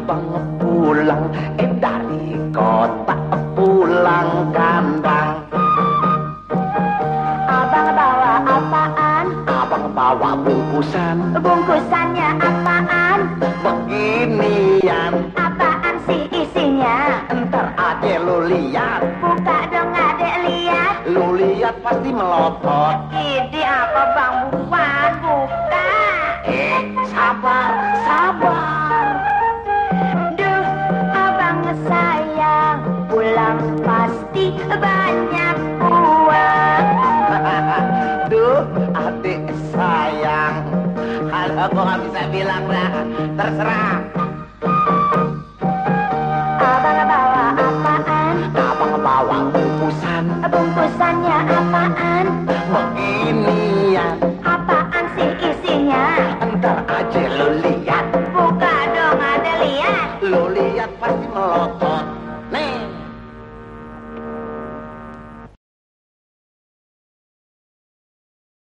abang pulang eh dari kota pulang kandang. abang bawa apaan? Abang bawa bungkusan. Bungkusannya apaan? Beginian. Apaan sih isinya? Entar adek lu lihat. Buka dong adek lihat. Lu lihat pasti melotot. Ini apa bang bukan buka. Eh sabar sabar. Banyak uang. Duh adik sayang Kalau gua gak bisa bilang dah Terserah Abang bawa apaan? Abang bawa bungkusan Bungkusannya apaan? Beginian Apaan sih isinya? Ntar aja lu lihat Buka dong ada lihat. Lu lihat pasti melotot